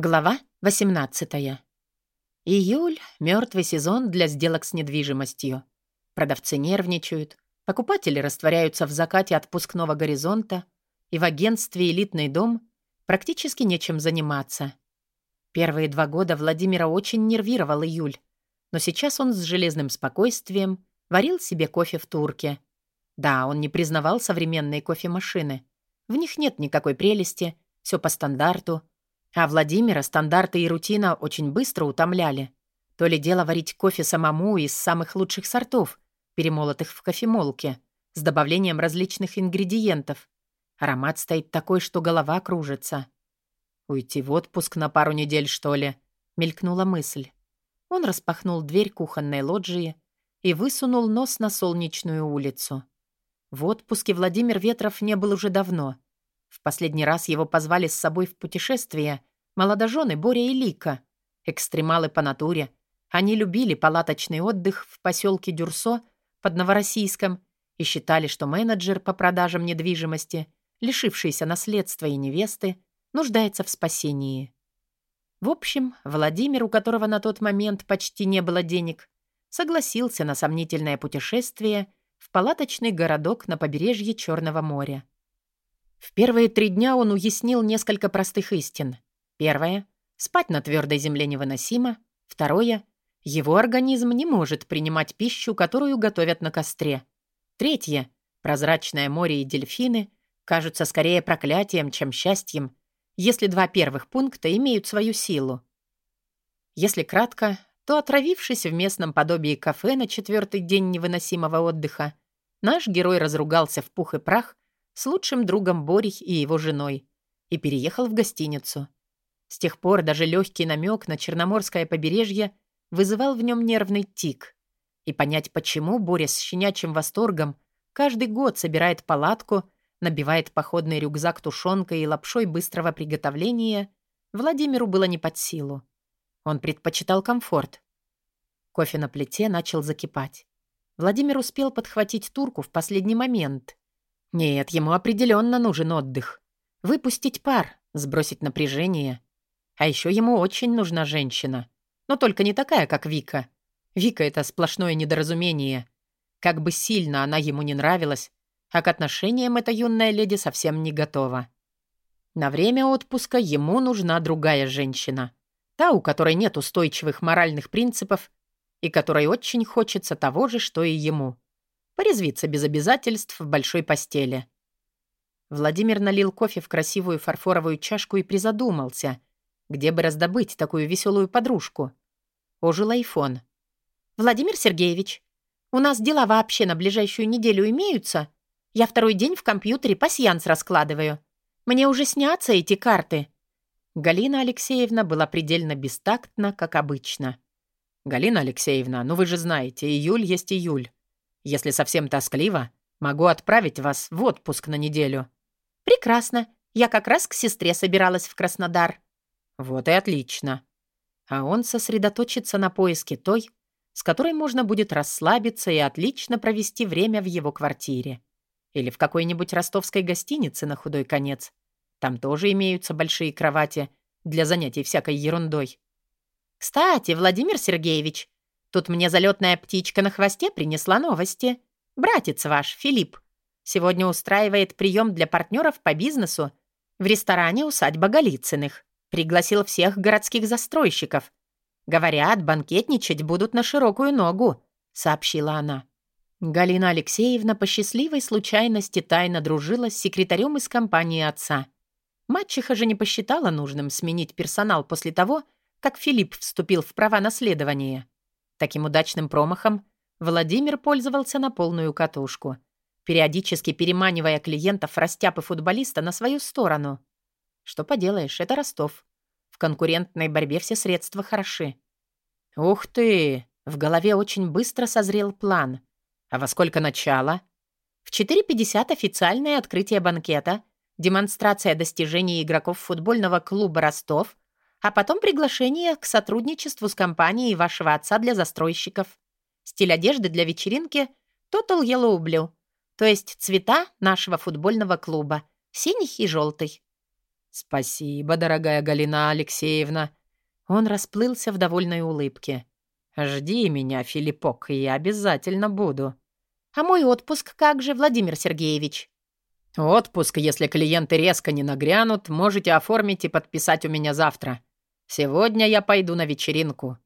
Глава 18. Июль — мертвый сезон для сделок с недвижимостью. Продавцы нервничают, покупатели растворяются в закате отпускного горизонта, и в агентстве «Элитный дом» практически нечем заниматься. Первые два года Владимира очень нервировал июль, но сейчас он с железным спокойствием варил себе кофе в турке. Да, он не признавал современные кофемашины. В них нет никакой прелести, все по стандарту — а Владимира стандарты и рутина очень быстро утомляли. То ли дело варить кофе самому из самых лучших сортов, перемолотых в кофемолке, с добавлением различных ингредиентов. Аромат стоит такой, что голова кружится. «Уйти в отпуск на пару недель, что ли?» — мелькнула мысль. Он распахнул дверь кухонной лоджии и высунул нос на солнечную улицу. В отпуске Владимир Ветров не был уже давно — в последний раз его позвали с собой в путешествие молодожены Боря и Лика. Экстремалы по натуре. Они любили палаточный отдых в поселке Дюрсо под Новороссийском и считали, что менеджер по продажам недвижимости, лишившийся наследства и невесты, нуждается в спасении. В общем, Владимир, у которого на тот момент почти не было денег, согласился на сомнительное путешествие в палаточный городок на побережье Черного моря. В первые три дня он уяснил несколько простых истин. Первое — спать на твердой земле невыносимо. Второе — его организм не может принимать пищу, которую готовят на костре. Третье — прозрачное море и дельфины кажутся скорее проклятием, чем счастьем, если два первых пункта имеют свою силу. Если кратко, то, отравившись в местном подобии кафе на четвертый день невыносимого отдыха, наш герой разругался в пух и прах с лучшим другом Борей и его женой и переехал в гостиницу. С тех пор даже легкий намек на Черноморское побережье вызывал в нем нервный тик. И понять, почему Боря с щенячьим восторгом каждый год собирает палатку, набивает походный рюкзак тушенкой и лапшой быстрого приготовления, Владимиру было не под силу. Он предпочитал комфорт. Кофе на плите начал закипать. Владимир успел подхватить турку в последний момент. Нет, ему определенно нужен отдых. Выпустить пар, сбросить напряжение. А еще ему очень нужна женщина. Но только не такая, как Вика. Вика — это сплошное недоразумение. Как бы сильно она ему не нравилась, а к отношениям эта юная леди совсем не готова. На время отпуска ему нужна другая женщина. Та, у которой нет устойчивых моральных принципов и которой очень хочется того же, что и ему — Порезвиться без обязательств в большой постели. Владимир налил кофе в красивую фарфоровую чашку и призадумался, где бы раздобыть такую веселую подружку. Ожил айфон. «Владимир Сергеевич, у нас дела вообще на ближайшую неделю имеются? Я второй день в компьютере пасьянс раскладываю. Мне уже снятся эти карты». Галина Алексеевна была предельно бестактна, как обычно. «Галина Алексеевна, ну вы же знаете, июль есть июль. Если совсем тоскливо, могу отправить вас в отпуск на неделю». «Прекрасно. Я как раз к сестре собиралась в Краснодар». «Вот и отлично». А он сосредоточится на поиске той, с которой можно будет расслабиться и отлично провести время в его квартире. Или в какой-нибудь ростовской гостинице на худой конец. Там тоже имеются большие кровати для занятий всякой ерундой. «Кстати, Владимир Сергеевич, Тут мне залетная птичка на хвосте принесла новости. Братец ваш, Филипп, сегодня устраивает прием для партнеров по бизнесу в ресторане «Усадьба Голицыных». Пригласил всех городских застройщиков. Говорят, банкетничать будут на широкую ногу, сообщила она. Галина Алексеевна по счастливой случайности тайно дружила с секретарем из компании отца. Мачеха же не посчитала нужным сменить персонал после того, как Филипп вступил в права наследования. Таким удачным промахом Владимир пользовался на полную катушку, периодически переманивая клиентов растяпы футболиста на свою сторону. Что поделаешь, это Ростов. В конкурентной борьбе все средства хороши. «Ух ты!» В голове очень быстро созрел план. «А во сколько начало?» В 4.50 официальное открытие банкета, демонстрация достижений игроков футбольного клуба «Ростов», а потом приглашение к сотрудничеству с компанией вашего отца для застройщиков. Стиль одежды для вечеринки Total Yellow Blue, то есть цвета нашего футбольного клуба, синий и желтый. «Спасибо, дорогая Галина Алексеевна». Он расплылся в довольной улыбке. «Жди меня, Филиппок, я обязательно буду». «А мой отпуск как же, Владимир Сергеевич?» «Отпуск, если клиенты резко не нагрянут, можете оформить и подписать у меня завтра. Сегодня я пойду на вечеринку».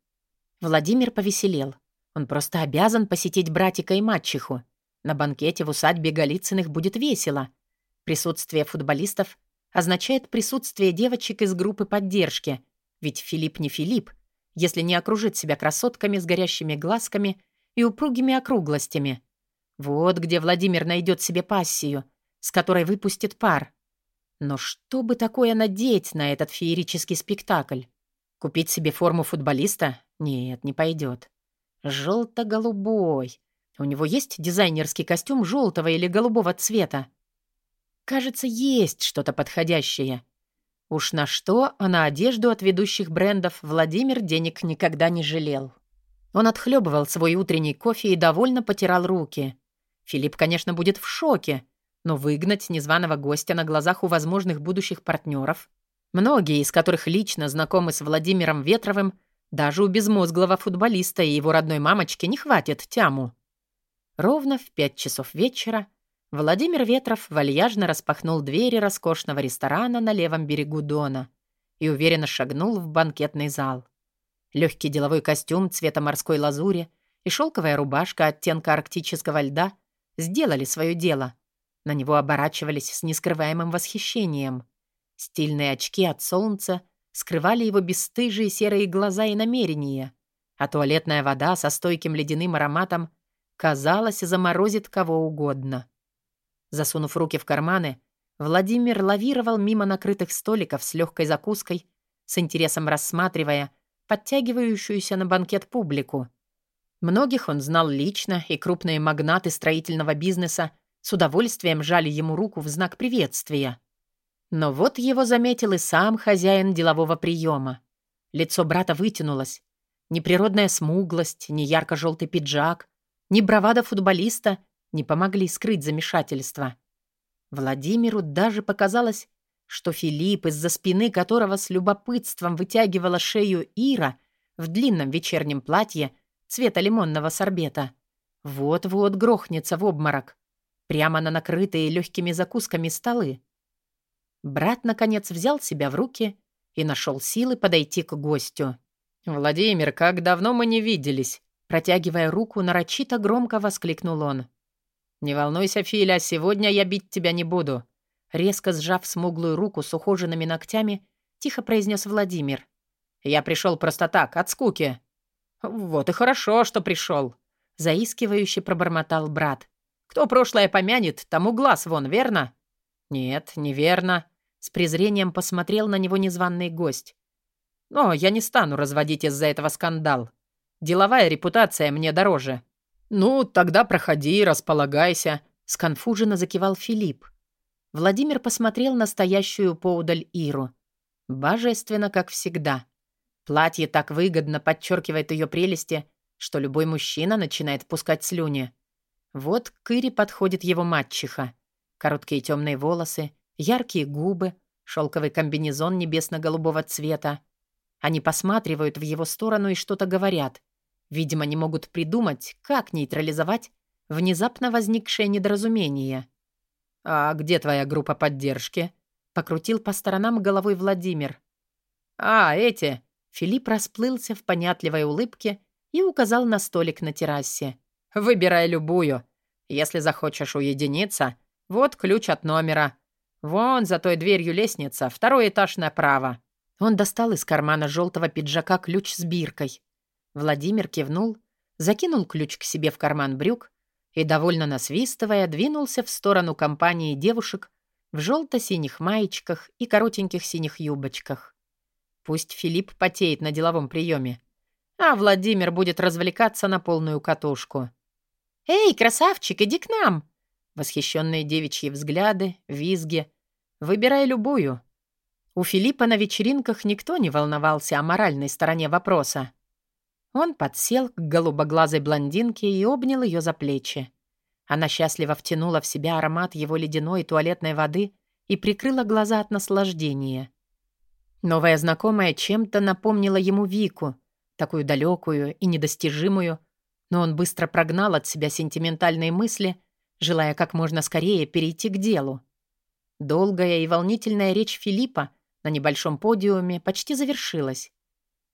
Владимир повеселел. Он просто обязан посетить братика и мачеху. На банкете в усадьбе Голицыных будет весело. Присутствие футболистов означает присутствие девочек из группы поддержки. Ведь Филипп не Филипп, если не окружит себя красотками с горящими глазками и упругими округлостями. Вот где Владимир найдет себе пассию, с которой выпустит пар. Но что бы такое надеть на этот феерический спектакль? Купить себе форму футболиста? Нет, не пойдет. Желто-голубой. У него есть дизайнерский костюм желтого или голубого цвета? Кажется, есть что-то подходящее. Уж на что, а на одежду от ведущих брендов Владимир денег никогда не жалел. Он отхлебывал свой утренний кофе и довольно потирал руки. Филипп, конечно, будет в шоке, но выгнать незваного гостя на глазах у возможных будущих партнеров, многие из которых лично знакомы с Владимиром Ветровым, даже у безмозглого футболиста и его родной мамочки не хватит тяму. Ровно в пять часов вечера Владимир Ветров вальяжно распахнул двери роскошного ресторана на левом берегу Дона и уверенно шагнул в банкетный зал. Легкий деловой костюм цвета морской лазури и шелковая рубашка оттенка арктического льда сделали свое дело. На него оборачивались с нескрываемым восхищением. Стильные очки от солнца скрывали его бесстыжие серые глаза и намерения, а туалетная вода со стойким ледяным ароматом, казалось, заморозит кого угодно. Засунув руки в карманы, Владимир лавировал мимо накрытых столиков с легкой закуской, с интересом рассматривая подтягивающуюся на банкет публику. Многих он знал лично, и крупные магнаты строительного бизнеса с удовольствием жали ему руку в знак приветствия. Но вот его заметил и сам хозяин делового приема. Лицо брата вытянулось. Ни природная смуглость, ни ярко-желтый пиджак, ни бравада футболиста не помогли скрыть замешательство. Владимиру даже показалось, что Филипп, из-за спины которого с любопытством вытягивала шею Ира в длинном вечернем платье цвета лимонного сорбета, вот-вот грохнется в обморок, прямо на накрытые легкими закусками столы. Брат, наконец, взял себя в руки и нашел силы подойти к гостю. «Владимир, как давно мы не виделись!» Протягивая руку, нарочито громко воскликнул он. «Не волнуйся, Филя, сегодня я бить тебя не буду». Резко сжав смуглую руку с ухоженными ногтями, тихо произнес Владимир. «Я пришел просто так, от скуки». «Вот и хорошо, что пришел», — заискивающе пробормотал брат. «Кто прошлое помянет, тому глаз вон, верно?» «Нет, неверно», — с презрением посмотрел на него незваный гость. «Но я не стану разводить из-за этого скандал. Деловая репутация мне дороже». «Ну, тогда проходи, располагайся», — сконфуженно закивал Филипп. Владимир посмотрел на стоящую поудаль Иру. Божественно, как всегда. Платье так выгодно подчеркивает ее прелести, что любой мужчина начинает пускать слюни. Вот к Ире подходит его мачеха. Короткие темные волосы, яркие губы, шелковый комбинезон небесно-голубого цвета. Они посматривают в его сторону и что-то говорят. Видимо, не могут придумать, как нейтрализовать внезапно возникшее недоразумение. «А где твоя группа поддержки?» — покрутил по сторонам головой Владимир. «А, эти!» Филипп расплылся в понятливой улыбке и указал на столик на террасе. «Выбирай любую. Если захочешь уединиться, вот ключ от номера. Вон за той дверью лестница, второй этаж направо». Он достал из кармана желтого пиджака ключ с биркой. Владимир кивнул, закинул ключ к себе в карман брюк и, довольно насвистывая, двинулся в сторону компании девушек в желто-синих маечках и коротеньких синих юбочках. Пусть Филипп потеет на деловом приеме, а Владимир будет развлекаться на полную катушку. «Эй, красавчик, иди к нам!» Восхищенные девичьи взгляды, визги. Выбирай любую. У Филиппа на вечеринках никто не волновался о моральной стороне вопроса. Он подсел к голубоглазой блондинке и обнял ее за плечи. Она счастливо втянула в себя аромат его ледяной туалетной воды и прикрыла глаза от наслаждения. Новая знакомая чем-то напомнила ему Вику, такую далекую и недостижимую, но он быстро прогнал от себя сентиментальные мысли, желая как можно скорее перейти к делу. Долгая и волнительная речь Филиппа на небольшом подиуме почти завершилась.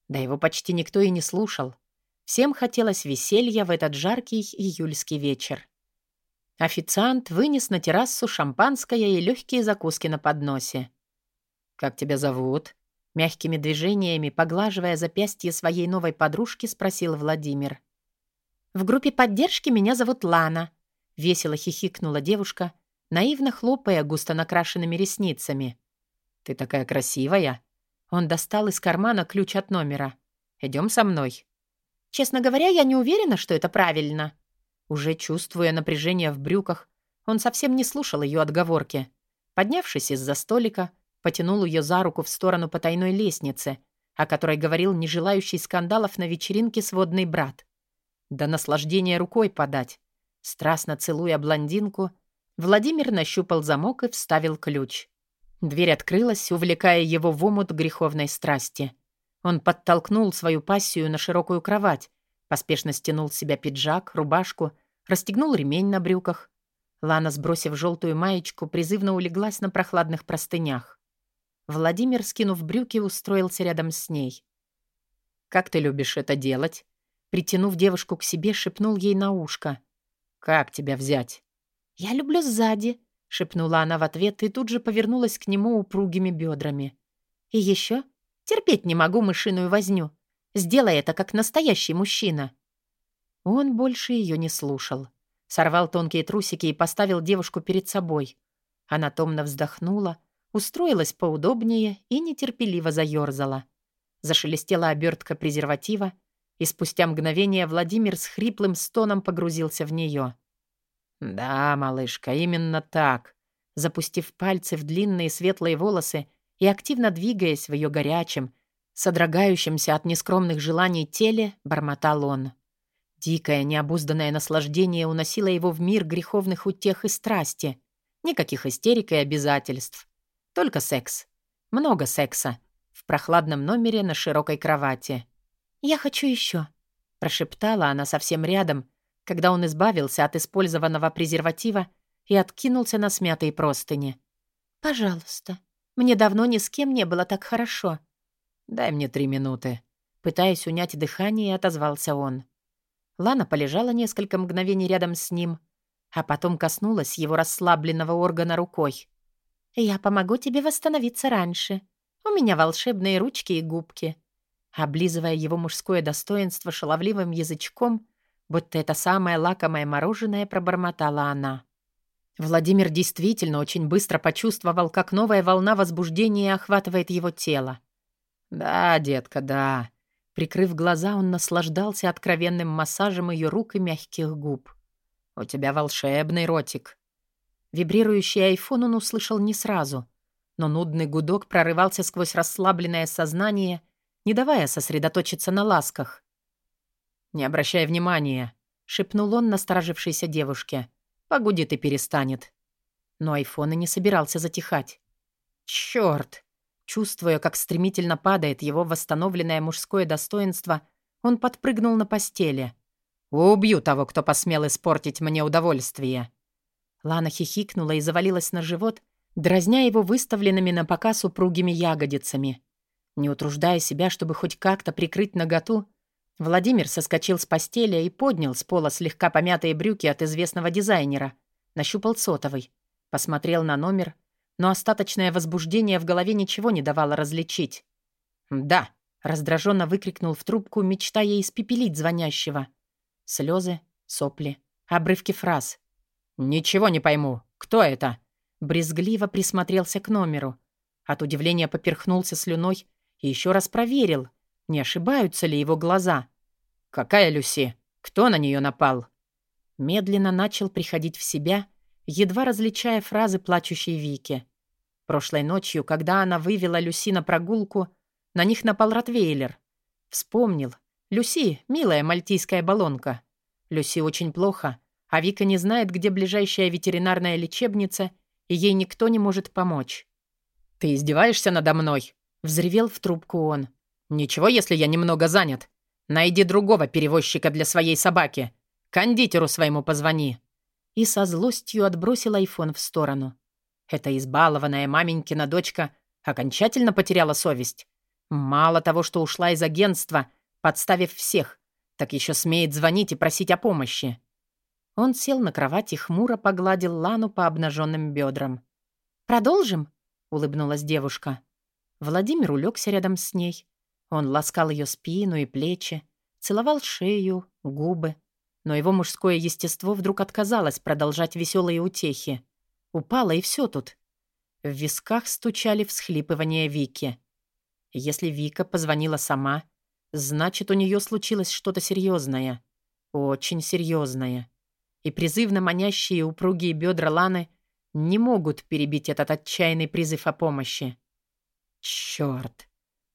Да его почти никто и не слушал. Всем хотелось веселья в этот жаркий июльский вечер. Официант вынес на террасу шампанское и легкие закуски на подносе. «Как тебя зовут?» Мягкими движениями, поглаживая запястье своей новой подружки, спросил Владимир. «В группе поддержки меня зовут Лана», — весело хихикнула девушка, наивно хлопая густо накрашенными ресницами. «Ты такая красивая!» Он достал из кармана ключ от номера. «Идем со мной». «Честно говоря, я не уверена, что это правильно». Уже чувствуя напряжение в брюках, он совсем не слушал ее отговорки. Поднявшись из-за столика, потянул ее за руку в сторону потайной лестницы, о которой говорил не желающий скандалов на вечеринке сводный брат. До наслаждения рукой подать. Страстно целуя блондинку, Владимир нащупал замок и вставил ключ. Дверь открылась, увлекая его в омут греховной страсти. Он подтолкнул свою пассию на широкую кровать, поспешно стянул с себя пиджак, рубашку, расстегнул ремень на брюках. Лана, сбросив желтую маечку, призывно улеглась на прохладных простынях. Владимир, скинув брюки, устроился рядом с ней. «Как ты любишь это делать?» Притянув девушку к себе, шепнул ей на ушко. «Как тебя взять?» «Я люблю сзади», — шепнула она в ответ и тут же повернулась к нему упругими бедрами. «И еще терпеть не могу мышиную возню. Сделай это, как настоящий мужчина». Он больше ее не слушал. Сорвал тонкие трусики и поставил девушку перед собой. Она томно вздохнула, устроилась поудобнее и нетерпеливо заерзала. Зашелестела обертка презерватива, и спустя мгновение Владимир с хриплым стоном погрузился в нее. «Да, малышка, именно так», запустив пальцы в длинные светлые волосы и активно двигаясь в ее горячем, содрогающемся от нескромных желаний теле, бормотал он. Дикое, необузданное наслаждение уносило его в мир греховных утех и страсти. Никаких истерик и обязательств. Только секс. Много секса. В прохладном номере на широкой кровати. «Я хочу еще», — прошептала она совсем рядом, когда он избавился от использованного презерватива и откинулся на смятые простыни. «Пожалуйста. Мне давно ни с кем не было так хорошо». «Дай мне три минуты». Пытаясь унять дыхание, отозвался он. Лана полежала несколько мгновений рядом с ним, а потом коснулась его расслабленного органа рукой. «Я помогу тебе восстановиться раньше. У меня волшебные ручки и губки». Облизывая его мужское достоинство шаловливым язычком, будто это самое лакомое мороженое, пробормотала она. Владимир действительно очень быстро почувствовал, как новая волна возбуждения охватывает его тело. «Да, детка, да». Прикрыв глаза, он наслаждался откровенным массажем ее рук и мягких губ. «У тебя волшебный ротик». Вибрирующий айфон он услышал не сразу, но нудный гудок прорывался сквозь расслабленное сознание, не давая сосредоточиться на ласках. «Не обращай внимания», — шепнул он насторожившейся девушке. «Погудит и перестанет». Но айфон и не собирался затихать. «Чёрт!» Чувствуя, как стремительно падает его восстановленное мужское достоинство, он подпрыгнул на постели. «Убью того, кто посмел испортить мне удовольствие!» Лана хихикнула и завалилась на живот, дразня его выставленными на показ упругими ягодицами. Не утруждая себя, чтобы хоть как-то прикрыть наготу, Владимир соскочил с постели и поднял с пола слегка помятые брюки от известного дизайнера, нащупал сотовый, посмотрел на номер, но остаточное возбуждение в голове ничего не давало различить. «Да», — раздраженно выкрикнул в трубку, мечтая испепелить звонящего. Слезы, сопли, обрывки фраз. «Ничего не пойму. Кто это?» Брезгливо присмотрелся к номеру. От удивления поперхнулся слюной и еще раз проверил, не ошибаются ли его глаза. «Какая Люси? Кто на нее напал?» Медленно начал приходить в себя, едва различая фразы плачущей Вики. Прошлой ночью, когда она вывела Люси на прогулку, на них напал Ротвейлер. Вспомнил. Люси — милая мальтийская баллонка. Люси очень плохо, а Вика не знает, где ближайшая ветеринарная лечебница и ей никто не может помочь. «Ты издеваешься надо мной?» — взревел в трубку он. «Ничего, если я немного занят. Найди другого перевозчика для своей собаки. Кондитеру своему позвони». И со злостью отбросил айфон в сторону. Эта избалованная маменькина дочка окончательно потеряла совесть. Мало того, что ушла из агентства, подставив всех, так еще смеет звонить и просить о помощи. Он сел на кровать и хмуро погладил Лану по обнаженным бедрам. «Продолжим?» — улыбнулась девушка. Владимир улегся рядом с ней. Он ласкал ее спину и плечи, целовал шею, губы. Но его мужское естество вдруг отказалось продолжать веселые утехи. Упало, и все тут. В висках стучали всхлипывания Вики. Если Вика позвонила сама, значит, у нее случилось что-то серьезное. Очень серьезное. И призывно манящие упругие бедра Ланы не могут перебить этот отчаянный призыв о помощи. Черт!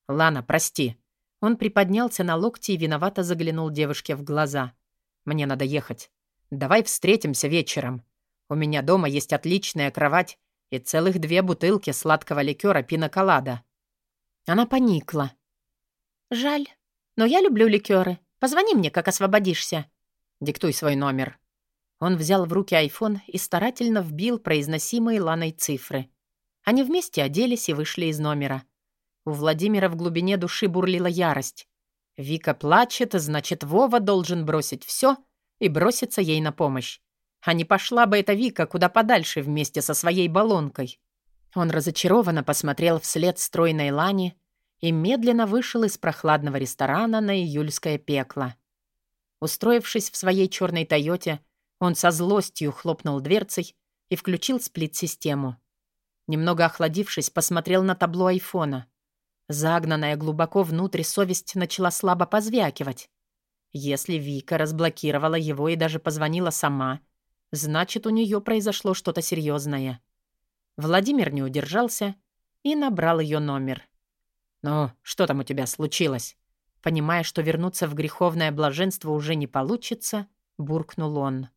Лана, прости. Он приподнялся на локти и виновато заглянул девушке в глаза. Мне надо ехать. Давай встретимся вечером. У меня дома есть отличная кровать и целых две бутылки сладкого ликера пиноколада. Она поникла. «Жаль, но я люблю ликеры. Позвони мне, как освободишься». «Диктуй свой номер». Он взял в руки айфон и старательно вбил произносимые Ланой цифры. Они вместе оделись и вышли из номера. У Владимира в глубине души бурлила ярость. Вика плачет, значит, Вова должен бросить все и броситься ей на помощь. А не пошла бы эта Вика куда подальше вместе со своей баллонкой. Он разочарованно посмотрел вслед стройной Лане и медленно вышел из прохладного ресторана на июльское пекло. Устроившись в своей черной «Тойоте», он со злостью хлопнул дверцей и включил сплит-систему. Немного охладившись, посмотрел на табло айфона. Загнанная глубоко внутрь совесть начала слабо позвякивать. Если Вика разблокировала его и даже позвонила сама, значит, у нее произошло что-то серьезное. Владимир не удержался и набрал ее номер. «Ну, что там у тебя случилось?» Понимая, что вернуться в греховное блаженство уже не получится, буркнул он.